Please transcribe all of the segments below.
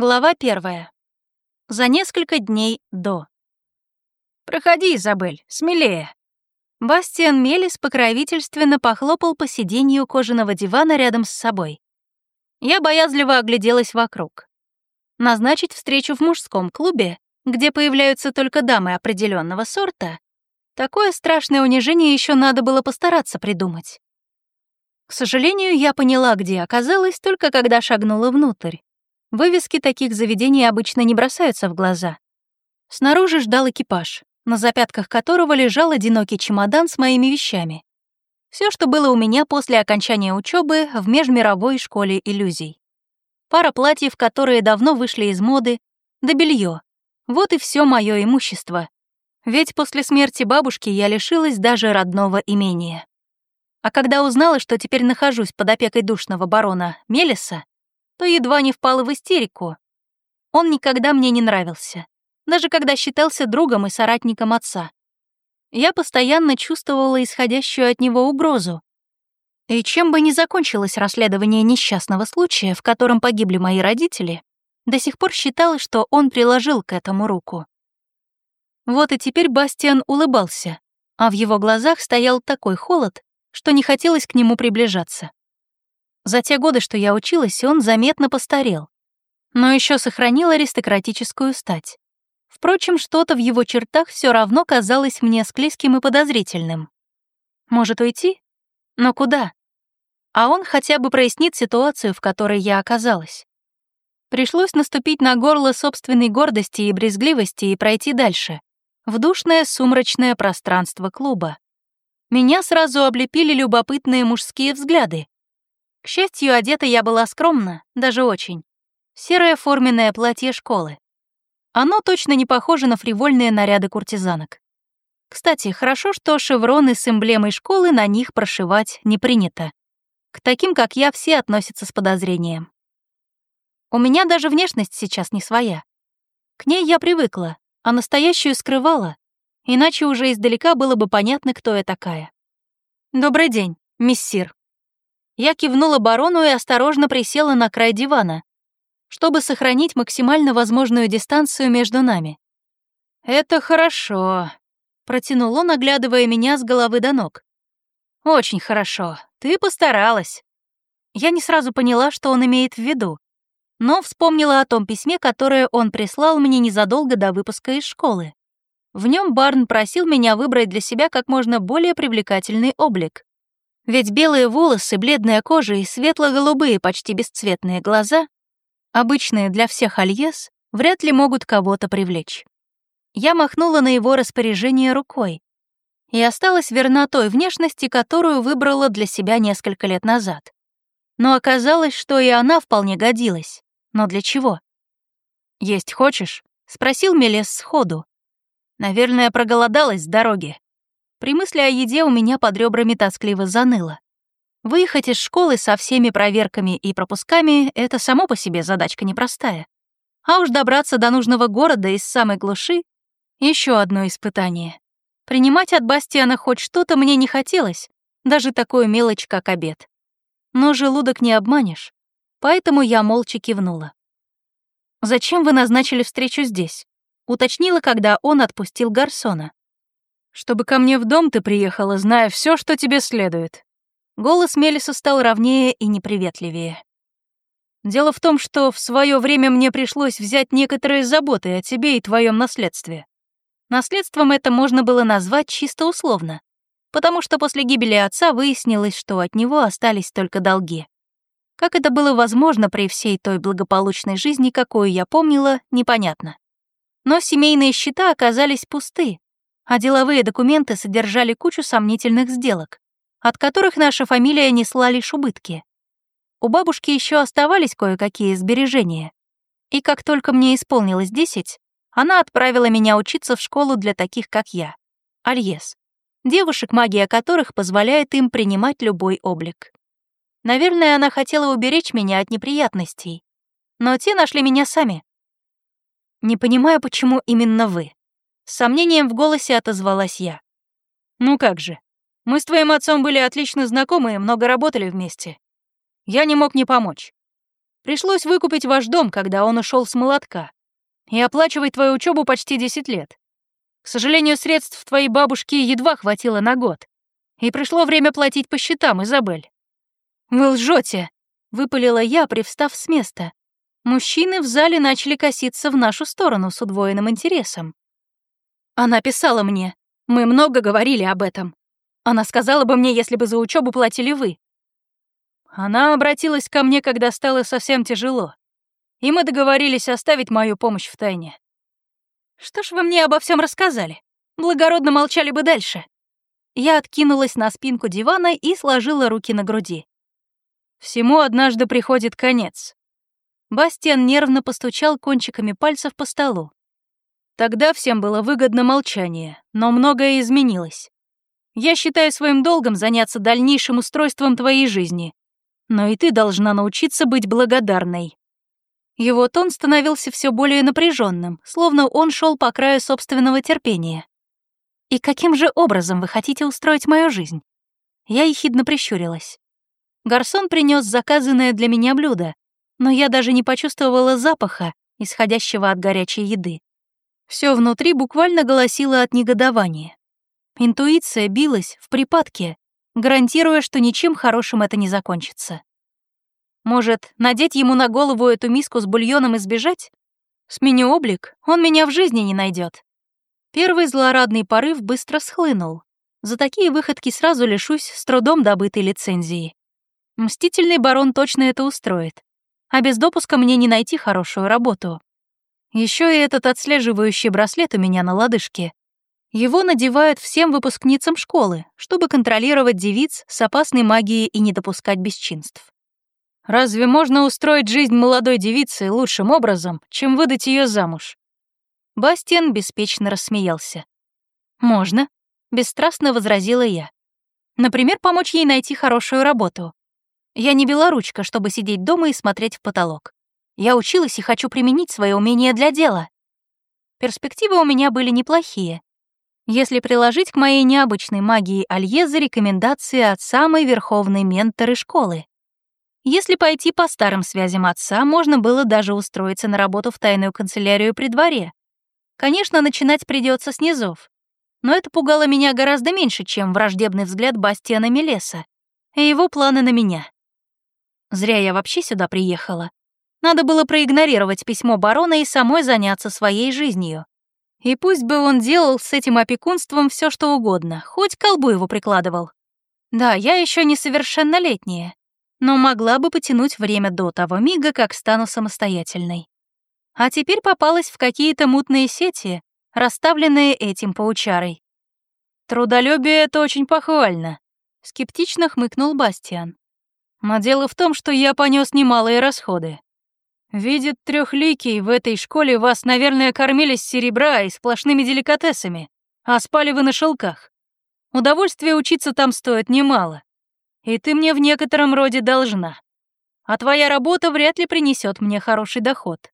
Глава первая. За несколько дней до. «Проходи, Изабель, смелее». Бастиан Мелис покровительственно похлопал по сиденью кожаного дивана рядом с собой. Я боязливо огляделась вокруг. Назначить встречу в мужском клубе, где появляются только дамы определенного сорта, такое страшное унижение еще надо было постараться придумать. К сожалению, я поняла, где оказалась, только когда шагнула внутрь. Вывески таких заведений обычно не бросаются в глаза. Снаружи ждал экипаж, на запятках которого лежал одинокий чемодан с моими вещами. Все, что было у меня после окончания учебы в межмировой школе иллюзий. Пара платьев, которые давно вышли из моды, да белье. Вот и все мое имущество. Ведь после смерти бабушки я лишилась даже родного имения. А когда узнала, что теперь нахожусь под опекой душного барона Мелиса, то едва не впала в истерику. Он никогда мне не нравился, даже когда считался другом и соратником отца. Я постоянно чувствовала исходящую от него угрозу. И чем бы ни закончилось расследование несчастного случая, в котором погибли мои родители, до сих пор считала, что он приложил к этому руку. Вот и теперь Бастиан улыбался, а в его глазах стоял такой холод, что не хотелось к нему приближаться. За те годы, что я училась, он заметно постарел, но еще сохранил аристократическую стать. Впрочем, что-то в его чертах все равно казалось мне склизким и подозрительным. Может уйти? Но куда? А он хотя бы прояснит ситуацию, в которой я оказалась. Пришлось наступить на горло собственной гордости и брезгливости и пройти дальше, в душное сумрачное пространство клуба. Меня сразу облепили любопытные мужские взгляды, к счастью, одета я была скромно, даже очень. Серое форменное платье школы. Оно точно не похоже на фривольные наряды куртизанок. Кстати, хорошо, что шевроны с эмблемой школы на них прошивать не принято. К таким, как я, все относятся с подозрением. У меня даже внешность сейчас не своя. К ней я привыкла, а настоящую скрывала, иначе уже издалека было бы понятно, кто я такая. «Добрый день, миссир», я кивнула барону и осторожно присела на край дивана, чтобы сохранить максимально возможную дистанцию между нами. «Это хорошо», — протянул он, оглядывая меня с головы до ног. «Очень хорошо. Ты постаралась». Я не сразу поняла, что он имеет в виду, но вспомнила о том письме, которое он прислал мне незадолго до выпуска из школы. В нем Барн просил меня выбрать для себя как можно более привлекательный облик. Ведь белые волосы, бледная кожа и светло-голубые, почти бесцветные глаза, обычные для всех альес, вряд ли могут кого-то привлечь. Я махнула на его распоряжение рукой и осталась верна той внешности, которую выбрала для себя несколько лет назад. Но оказалось, что и она вполне годилась. Но для чего? «Есть хочешь?» — спросил Мелес сходу. Наверное, проголодалась с дороги. При мысли о еде у меня под ребрами тоскливо заныло. Выехать из школы со всеми проверками и пропусками — это само по себе задачка непростая. А уж добраться до нужного города из самой глуши — еще одно испытание. Принимать от Бастиана хоть что-то мне не хотелось, даже такую мелочь, как обед. Но желудок не обманешь, поэтому я молча кивнула. «Зачем вы назначили встречу здесь?» — уточнила, когда он отпустил Гарсона чтобы ко мне в дом ты приехала, зная все, что тебе следует». Голос Мелиса стал ровнее и неприветливее. «Дело в том, что в свое время мне пришлось взять некоторые заботы о тебе и твоем наследстве. Наследством это можно было назвать чисто условно, потому что после гибели отца выяснилось, что от него остались только долги. Как это было возможно при всей той благополучной жизни, какую я помнила, непонятно. Но семейные счета оказались пусты, а деловые документы содержали кучу сомнительных сделок, от которых наша фамилия несла лишь убытки. У бабушки еще оставались кое-какие сбережения. И как только мне исполнилось 10, она отправила меня учиться в школу для таких, как я, Альес, девушек, магия которых позволяет им принимать любой облик. Наверное, она хотела уберечь меня от неприятностей, но те нашли меня сами. Не понимаю, почему именно вы. С сомнением в голосе отозвалась я. «Ну как же. Мы с твоим отцом были отлично знакомы и много работали вместе. Я не мог не помочь. Пришлось выкупить ваш дом, когда он ушел с молотка, и оплачивать твою учебу почти 10 лет. К сожалению, средств твоей бабушки едва хватило на год, и пришло время платить по счетам, Изабель. «Вы лжете!» — выпалила я, привстав с места. Мужчины в зале начали коситься в нашу сторону с удвоенным интересом. Она писала мне. Мы много говорили об этом. Она сказала бы мне, если бы за учебу платили вы. Она обратилась ко мне, когда стало совсем тяжело, и мы договорились оставить мою помощь в тайне. Что ж вы мне обо всем рассказали? Благородно молчали бы дальше. Я откинулась на спинку дивана и сложила руки на груди. Всему однажды приходит конец. Бастиан нервно постучал кончиками пальцев по столу. Тогда всем было выгодно молчание, но многое изменилось. Я считаю своим долгом заняться дальнейшим устройством твоей жизни. Но и ты должна научиться быть благодарной. Его тон становился все более напряженным, словно он шел по краю собственного терпения. «И каким же образом вы хотите устроить мою жизнь?» Я ехидно прищурилась. Гарсон принес заказанное для меня блюдо, но я даже не почувствовала запаха, исходящего от горячей еды. Все внутри буквально голосило от негодования. Интуиция билась в припадке, гарантируя, что ничем хорошим это не закончится. Может, надеть ему на голову эту миску с бульоном и сбежать? Сменю облик, он меня в жизни не найдет. Первый злорадный порыв быстро схлынул. За такие выходки сразу лишусь с трудом добытой лицензии. Мстительный барон точно это устроит. А без допуска мне не найти хорошую работу. Еще и этот отслеживающий браслет у меня на лодыжке. Его надевают всем выпускницам школы, чтобы контролировать девиц с опасной магией и не допускать бесчинств. Разве можно устроить жизнь молодой девицы лучшим образом, чем выдать ее замуж? Бастиан беспечно рассмеялся. «Можно», — бесстрастно возразила я. «Например, помочь ей найти хорошую работу. Я не белоручка, чтобы сидеть дома и смотреть в потолок. Я училась и хочу применить свои умения для дела. Перспективы у меня были неплохие. Если приложить к моей необычной магии Альеза рекомендации от самой верховной менторы школы. Если пойти по старым связям отца, можно было даже устроиться на работу в тайную канцелярию при дворе. Конечно, начинать придется с. Но это пугало меня гораздо меньше, чем враждебный взгляд Бастиана Мелеса и его планы на меня. Зря я вообще сюда приехала. Надо было проигнорировать письмо барона и самой заняться своей жизнью. И пусть бы он делал с этим опекунством все что угодно, хоть колбу его прикладывал. Да, я еще несовершеннолетняя, но могла бы потянуть время до того мига, как стану самостоятельной. А теперь попалась в какие-то мутные сети, расставленные этим паучарой. «Трудолюбие — это очень похвально», — скептично хмыкнул Бастиан. «Но дело в том, что я понес немалые расходы. Видит трехликий, в этой школе вас, наверное, кормили с серебра и сплошными деликатесами, а спали вы на шелках. Удовольствие учиться там стоит немало и ты мне в некотором роде должна. А твоя работа вряд ли принесет мне хороший доход.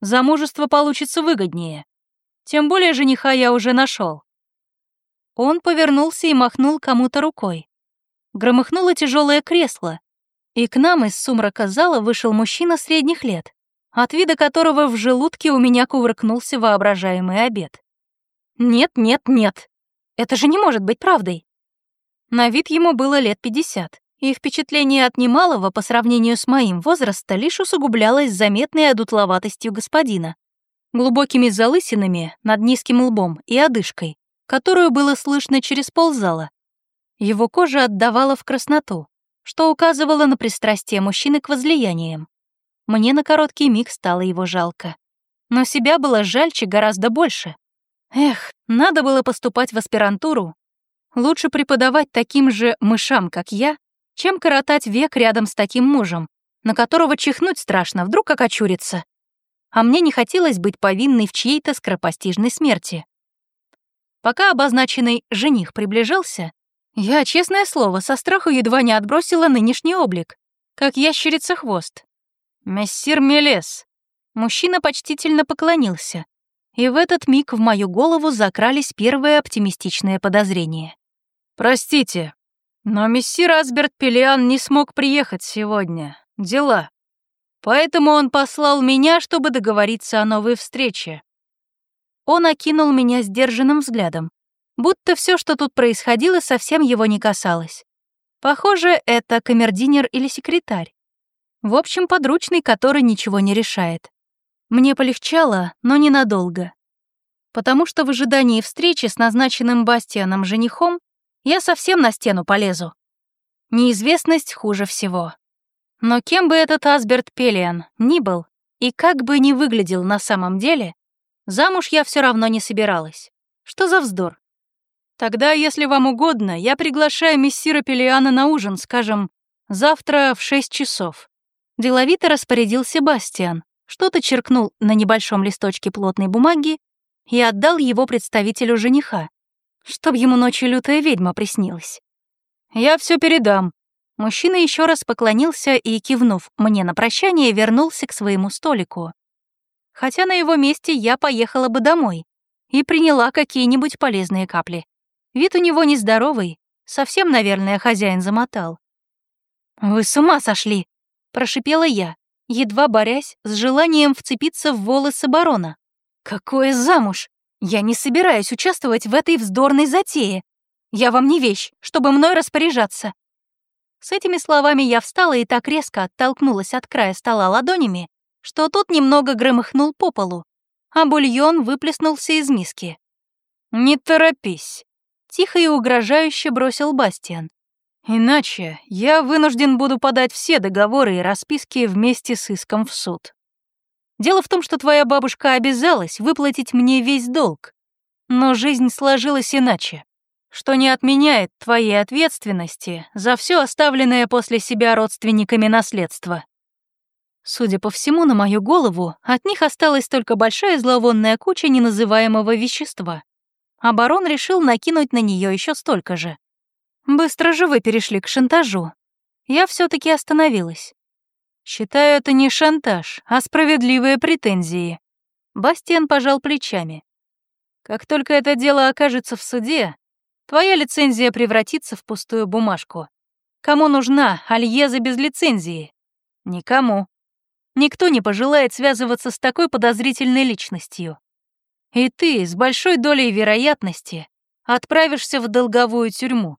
Замужество получится выгоднее. Тем более жениха я уже нашел. Он повернулся и махнул кому-то рукой. Громыхнуло тяжелое кресло, и к нам из сумрака зала вышел мужчина средних лет, от вида которого в желудке у меня кувыркнулся воображаемый обед. Нет, нет, нет. Это же не может быть правдой. На вид ему было лет 50, и впечатление от немалого по сравнению с моим возраста лишь усугублялось заметной одутловатостью господина, глубокими залысинами над низким лбом и одышкой, которую было слышно через ползала. Его кожа отдавала в красноту, что указывало на пристрастие мужчины к возлияниям. Мне на короткий миг стало его жалко. Но себя было жальче гораздо больше. Эх, надо было поступать в аспирантуру Лучше преподавать таким же мышам, как я, чем коротать век рядом с таким мужем, на которого чихнуть страшно, вдруг окочурится. А мне не хотелось быть повинной в чьей-то скоропостижной смерти. Пока обозначенный жених приближался, я, честное слово, со страху едва не отбросила нынешний облик, как ящерица хвост. «Мессир Мелес!» Мужчина почтительно поклонился, и в этот миг в мою голову закрались первые оптимистичные подозрения. «Простите, но мессир Асберт Пелиан не смог приехать сегодня. Дела». Поэтому он послал меня, чтобы договориться о новой встрече. Он окинул меня сдержанным взглядом, будто все, что тут происходило, совсем его не касалось. Похоже, это камердинер или секретарь. В общем, подручный, который ничего не решает. Мне полегчало, но ненадолго. Потому что в ожидании встречи с назначенным Бастианом женихом я совсем на стену полезу. Неизвестность хуже всего. Но кем бы этот Асберт Пелиан ни был, и как бы ни выглядел на самом деле, замуж я все равно не собиралась. Что за вздор? Тогда, если вам угодно, я приглашаю мессира Пелиана на ужин, скажем, завтра в шесть часов. Деловито распорядился Бастиан, что-то черкнул на небольшом листочке плотной бумаги и отдал его представителю жениха, чтоб ему ночью лютая ведьма приснилась. «Я все передам». Мужчина еще раз поклонился и, кивнув мне на прощание, вернулся к своему столику. Хотя на его месте я поехала бы домой и приняла какие-нибудь полезные капли. Вид у него нездоровый, совсем, наверное, хозяин замотал. «Вы с ума сошли!» прошипела я, едва борясь с желанием вцепиться в волосы барона. «Какое замуж? Я не собираюсь участвовать в этой вздорной затее. Я вам не вещь, чтобы мной распоряжаться». С этими словами я встала и так резко оттолкнулась от края стола ладонями, что тот немного громыхнул по полу, а бульон выплеснулся из миски. «Не торопись», — тихо и угрожающе бросил Бастиан. Иначе я вынужден буду подать все договоры и расписки вместе с иском в суд. Дело в том, что твоя бабушка обязалась выплатить мне весь долг. Но жизнь сложилась иначе, что не отменяет твоей ответственности за все оставленное после себя родственниками наследство. Судя по всему, на мою голову от них осталась только большая зловонная куча неназываемого вещества, а барон решил накинуть на нее еще столько же. Быстро же вы перешли к шантажу. Я все таки остановилась. Считаю это не шантаж, а справедливые претензии. Бастиан пожал плечами. Как только это дело окажется в суде, твоя лицензия превратится в пустую бумажку. Кому нужна Альеза без лицензии? Никому. Никто не пожелает связываться с такой подозрительной личностью. И ты с большой долей вероятности отправишься в долговую тюрьму.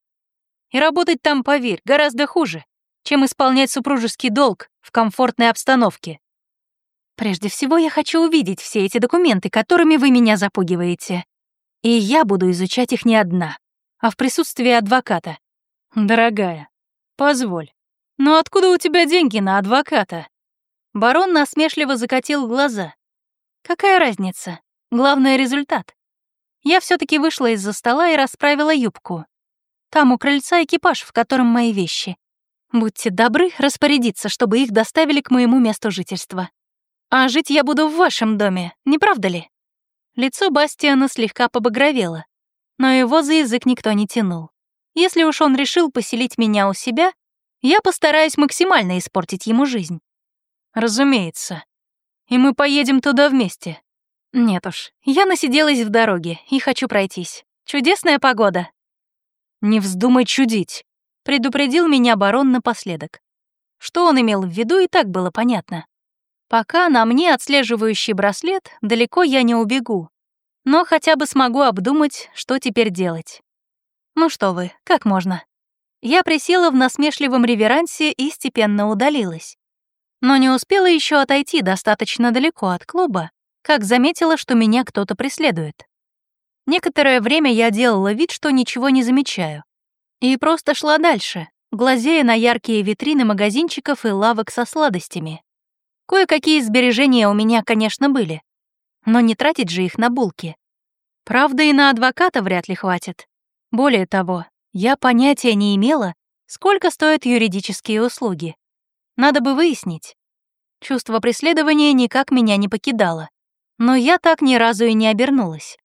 И работать там, поверь, гораздо хуже, чем исполнять супружеский долг в комфортной обстановке. Прежде всего, я хочу увидеть все эти документы, которыми вы меня запугиваете. И я буду изучать их не одна, а в присутствии адвоката. Дорогая, позволь. Но откуда у тебя деньги на адвоката? Барон насмешливо закатил глаза. Какая разница? Главное — результат. Я все таки вышла из-за стола и расправила юбку. Там у крыльца экипаж, в котором мои вещи. Будьте добры распорядиться, чтобы их доставили к моему месту жительства. А жить я буду в вашем доме, не правда ли?» Лицо Бастиана слегка побагровело, но его за язык никто не тянул. Если уж он решил поселить меня у себя, я постараюсь максимально испортить ему жизнь. Разумеется. И мы поедем туда вместе. Нет уж, я насиделась в дороге и хочу пройтись. Чудесная погода. «Не вздумай чудить», — предупредил меня барон напоследок. Что он имел в виду, и так было понятно. Пока на мне отслеживающий браслет, далеко я не убегу. Но хотя бы смогу обдумать, что теперь делать. Ну что вы, как можно? Я присела в насмешливом реверансе и степенно удалилась. Но не успела еще отойти достаточно далеко от клуба, как заметила, что меня кто-то преследует. Некоторое время я делала вид, что ничего не замечаю. И просто шла дальше, глазея на яркие витрины магазинчиков и лавок со сладостями. Кое-какие сбережения у меня, конечно, были. Но не тратить же их на булки. Правда, и на адвоката вряд ли хватит. Более того, я понятия не имела, сколько стоят юридические услуги. Надо бы выяснить. Чувство преследования никак меня не покидало. Но я так ни разу и не обернулась.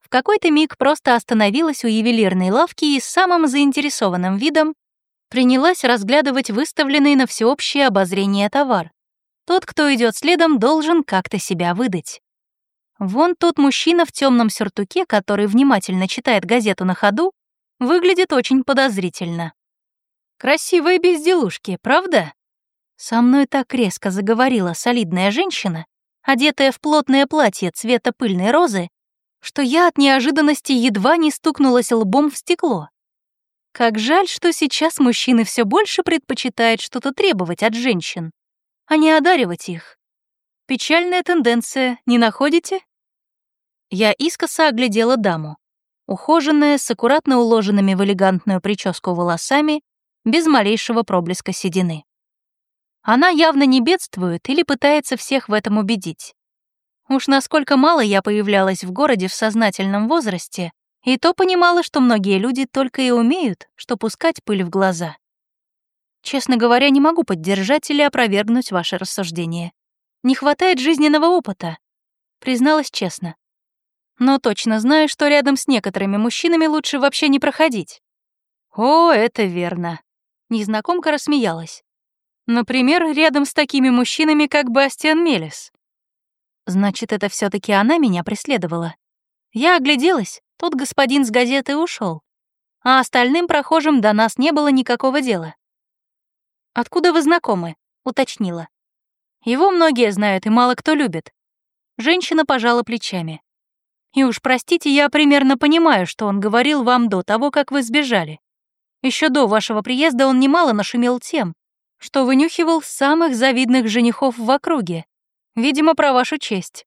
В какой-то миг просто остановилась у ювелирной лавки и с самым заинтересованным видом принялась разглядывать выставленный на всеобщее обозрение товар. Тот, кто идет следом, должен как-то себя выдать. Вон тот мужчина в темном сюртуке, который внимательно читает газету на ходу, выглядит очень подозрительно. Красивые безделушки, правда? Со мной так резко заговорила солидная женщина, одетая в плотное платье цвета пыльной розы, что я от неожиданности едва не стукнулась лбом в стекло. Как жаль, что сейчас мужчины все больше предпочитают что-то требовать от женщин, а не одаривать их. Печальная тенденция, не находите? Я искоса оглядела даму. Ухоженная, с аккуратно уложенными в элегантную прическу волосами, без малейшего проблеска седины. Она явно не бедствует или пытается всех в этом убедить. Уж насколько мало я появлялась в городе в сознательном возрасте, и то понимала, что многие люди только и умеют, что пускать пыль в глаза. Честно говоря, не могу поддержать или опровергнуть ваше рассуждение. Не хватает жизненного опыта, призналась честно. Но точно знаю, что рядом с некоторыми мужчинами лучше вообще не проходить. О, это верно. Незнакомка рассмеялась. Например, рядом с такими мужчинами, как Бастиан Мелис. Значит, это все таки она меня преследовала. Я огляделась, тот господин с газеты ушел, а остальным прохожим до нас не было никакого дела. «Откуда вы знакомы?» — уточнила. «Его многие знают и мало кто любит». Женщина пожала плечами. «И уж простите, я примерно понимаю, что он говорил вам до того, как вы сбежали. Еще до вашего приезда он немало нашумел тем, что вынюхивал самых завидных женихов в округе. Видимо, про вашу честь.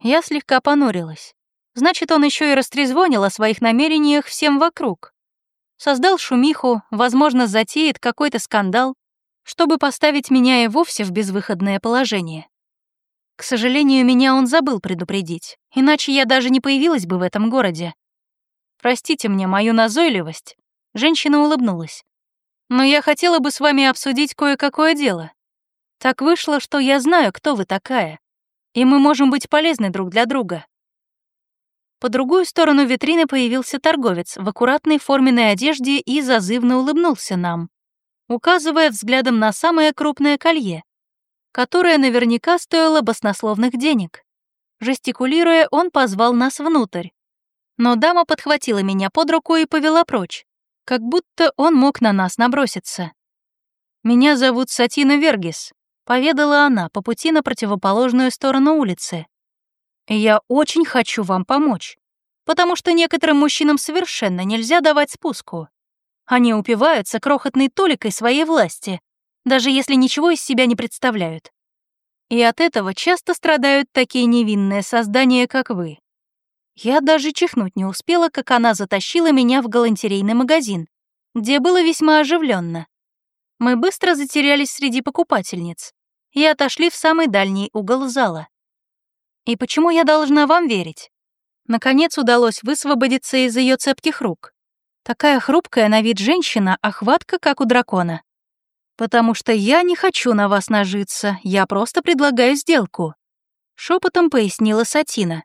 Я слегка понурилась. Значит, он еще и растрезвонил о своих намерениях всем вокруг. Создал шумиху, возможно, затеет какой-то скандал, чтобы поставить меня и вовсе в безвыходное положение. К сожалению, меня он забыл предупредить, иначе я даже не появилась бы в этом городе. Простите мне мою назойливость. Женщина улыбнулась. Но я хотела бы с вами обсудить кое-какое дело. Так вышло, что я знаю, кто вы такая, и мы можем быть полезны друг для друга. По другую сторону витрины появился торговец в аккуратной форменной одежде и зазывно улыбнулся нам, указывая взглядом на самое крупное колье, которое наверняка стоило баснословных денег. Жестикулируя, он позвал нас внутрь. Но дама подхватила меня под руку и повела прочь как будто он мог на нас наброситься. «Меня зовут Сатина Вергис», — поведала она по пути на противоположную сторону улицы. «Я очень хочу вам помочь, потому что некоторым мужчинам совершенно нельзя давать спуску. Они упиваются крохотной толикой своей власти, даже если ничего из себя не представляют. И от этого часто страдают такие невинные создания, как вы. Я даже чихнуть не успела, как она затащила меня в галантерейный магазин, где было весьма оживленно. Мы быстро затерялись среди покупательниц и отошли в самый дальний угол зала. И почему я должна вам верить? Наконец удалось высвободиться из ее цепких рук. Такая хрупкая на вид женщина, охватка, как у дракона. Потому что я не хочу на вас нажиться, я просто предлагаю сделку. Шепотом пояснила Сатина.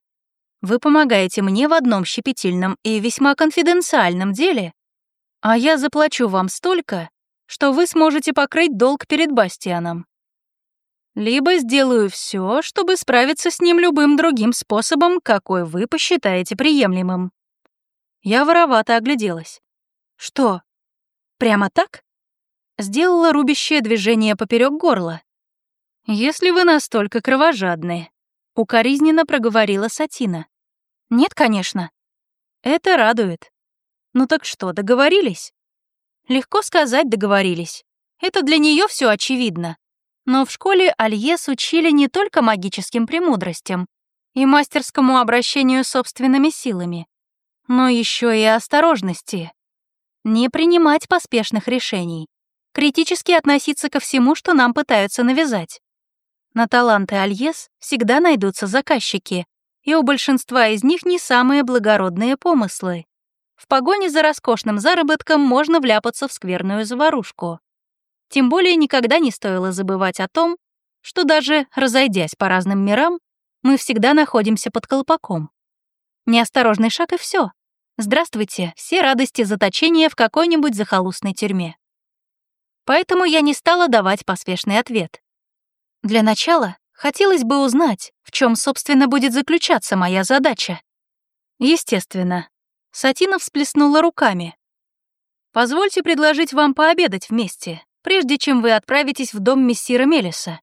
Вы помогаете мне в одном щепетильном и весьма конфиденциальном деле, а я заплачу вам столько, что вы сможете покрыть долг перед Бастианом. Либо сделаю все, чтобы справиться с ним любым другим способом, какой вы посчитаете приемлемым. Я воровато огляделась. Что? Прямо так? Сделала рубящее движение поперек горла. Если вы настолько кровожадны, Укоризненно проговорила Сатина. Нет, конечно. Это радует. Ну так что, договорились? Легко сказать, договорились. Это для нее все очевидно. Но в школе Альес учили не только магическим премудростям и мастерскому обращению собственными силами, но еще и осторожности. Не принимать поспешных решений, критически относиться ко всему, что нам пытаются навязать. На таланты Альес всегда найдутся заказчики, и у большинства из них не самые благородные помыслы. В погоне за роскошным заработком можно вляпаться в скверную заварушку. Тем более никогда не стоило забывать о том, что даже разойдясь по разным мирам, мы всегда находимся под колпаком. Неосторожный шаг и все. Здравствуйте, все радости заточения в какой-нибудь захолустной тюрьме. Поэтому я не стала давать поспешный ответ. Для начала хотелось бы узнать, в чем, собственно, будет заключаться моя задача. Естественно. Сатина всплеснула руками. Позвольте предложить вам пообедать вместе, прежде чем вы отправитесь в дом мессира Мелиса.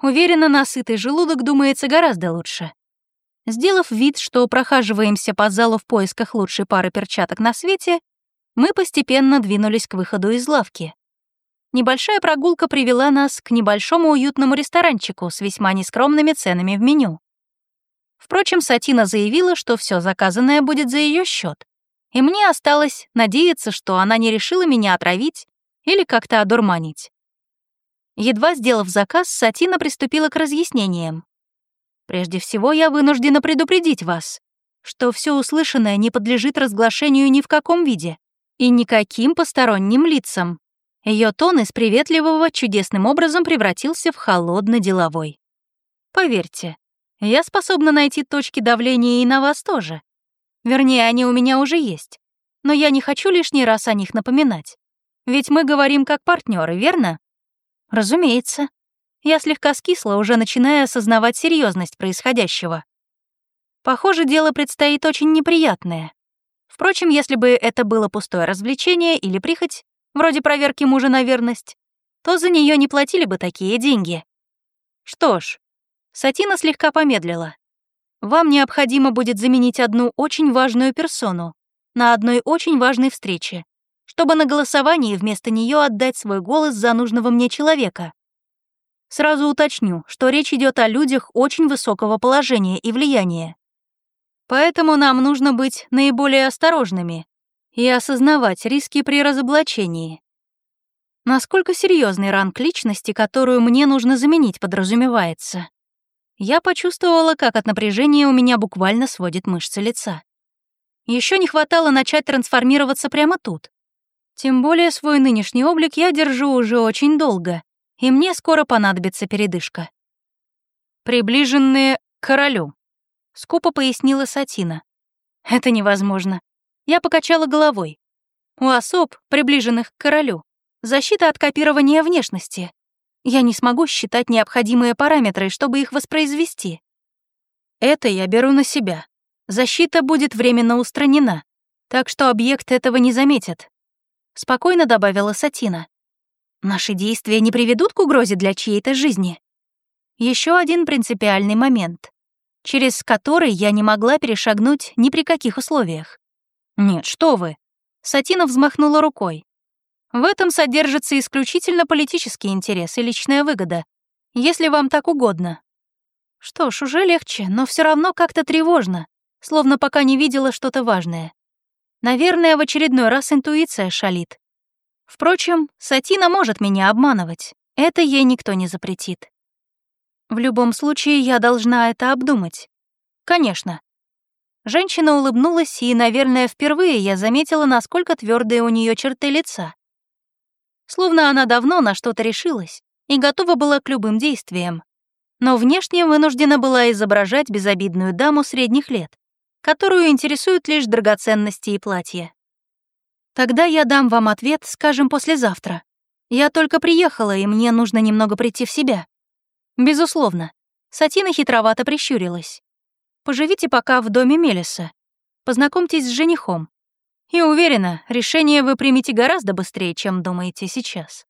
Уверена, на сытый желудок думается гораздо лучше. Сделав вид, что прохаживаемся по залу в поисках лучшей пары перчаток на свете, мы постепенно двинулись к выходу из лавки. Небольшая прогулка привела нас к небольшому уютному ресторанчику с весьма нескромными ценами в меню. Впрочем, Сатина заявила, что все заказанное будет за ее счет, и мне осталось надеяться, что она не решила меня отравить или как-то одурманить. Едва сделав заказ, Сатина приступила к разъяснениям. «Прежде всего, я вынуждена предупредить вас, что все услышанное не подлежит разглашению ни в каком виде и никаким посторонним лицам. Ее тон из приветливого чудесным образом превратился в холодно-деловой. Поверьте, я способна найти точки давления и на вас тоже. Вернее, они у меня уже есть. Но я не хочу лишний раз о них напоминать. Ведь мы говорим как партнеры, верно? Разумеется. Я слегка скисла, уже начиная осознавать серьезность происходящего. Похоже, дело предстоит очень неприятное. Впрочем, если бы это было пустое развлечение или прихоть, вроде проверки мужа на верность, то за нее не платили бы такие деньги. Что ж, Сатина слегка помедлила. Вам необходимо будет заменить одну очень важную персону на одной очень важной встрече, чтобы на голосовании вместо нее отдать свой голос за нужного мне человека. Сразу уточню, что речь идет о людях очень высокого положения и влияния. Поэтому нам нужно быть наиболее осторожными и осознавать риски при разоблачении. Насколько серьезный ранг личности, которую мне нужно заменить, подразумевается. Я почувствовала, как от напряжения у меня буквально сводит мышцы лица. Еще не хватало начать трансформироваться прямо тут. Тем более свой нынешний облик я держу уже очень долго, и мне скоро понадобится передышка. Приближенные к королю, скупо пояснила Сатина. Это невозможно. Я покачала головой. У особ, приближенных к королю, защита от копирования внешности. Я не смогу считать необходимые параметры, чтобы их воспроизвести. Это я беру на себя. Защита будет временно устранена, так что объект этого не заметит. Спокойно добавила Сатина. Наши действия не приведут к угрозе для чьей-то жизни. Еще один принципиальный момент, через который я не могла перешагнуть ни при каких условиях. «Нет, что вы!» Сатина взмахнула рукой. «В этом содержится исключительно политический интерес и личная выгода, если вам так угодно». Что ж, уже легче, но все равно как-то тревожно, словно пока не видела что-то важное. Наверное, в очередной раз интуиция шалит. Впрочем, Сатина может меня обманывать. Это ей никто не запретит. В любом случае, я должна это обдумать. Конечно, Женщина улыбнулась, и, наверное, впервые я заметила, насколько твердые у нее черты лица. Словно она давно на что-то решилась и готова была к любым действиям. Но внешне вынуждена была изображать безобидную даму средних лет, которую интересуют лишь драгоценности и платья. Тогда я дам вам ответ, скажем, послезавтра. Я только приехала, и мне нужно немного прийти в себя. Безусловно. Сатина хитровато прищурилась. Поживите пока в доме Мелиса. Познакомьтесь с женихом. И уверена, решение вы примете гораздо быстрее, чем думаете сейчас.